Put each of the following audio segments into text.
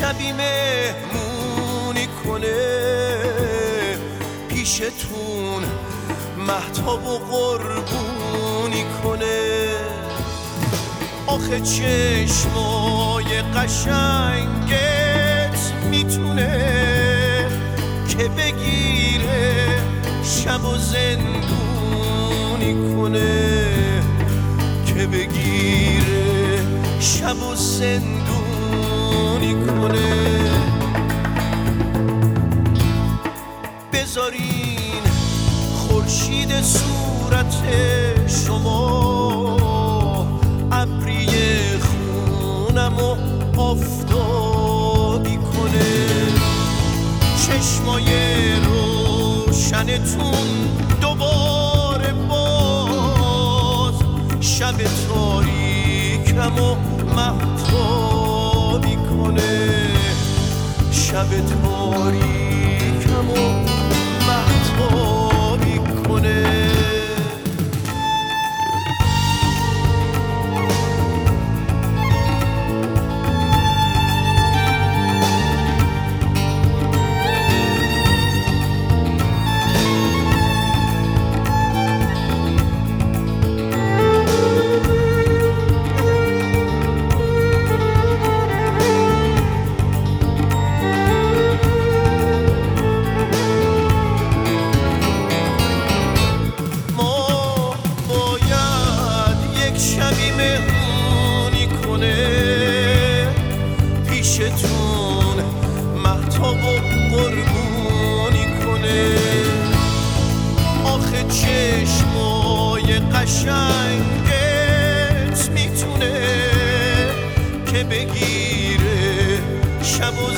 شبی مهمونی کنه پیشتون محتاب و قربونی کنه. آخه چشمای قشنگت می‌تونه که بگیره شب و زندونی کنه. که بگیره شب و زندونی بذارین خورشید صورت شما. ابری خونم و آفتابی کنه. چشمای روشنتون دوباره باز. شب تاریکم و محتابی کنه. شب تاریکم و پیشتون محتاب و قربونی کنه. آخه چشمای قشنگت می‌تونه که بگیره شب و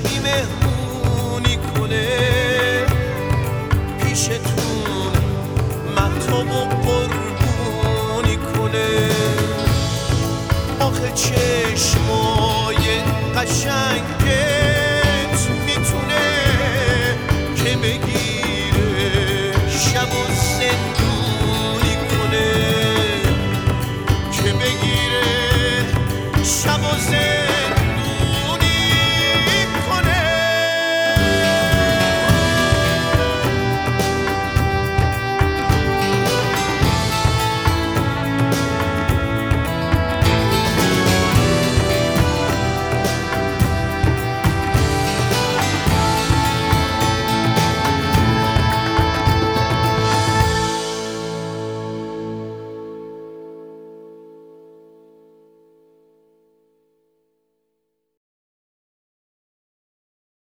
شبی مهمونی کنه. پیشتون محتاب و قربونی کنه. آخه چشمای قشنگت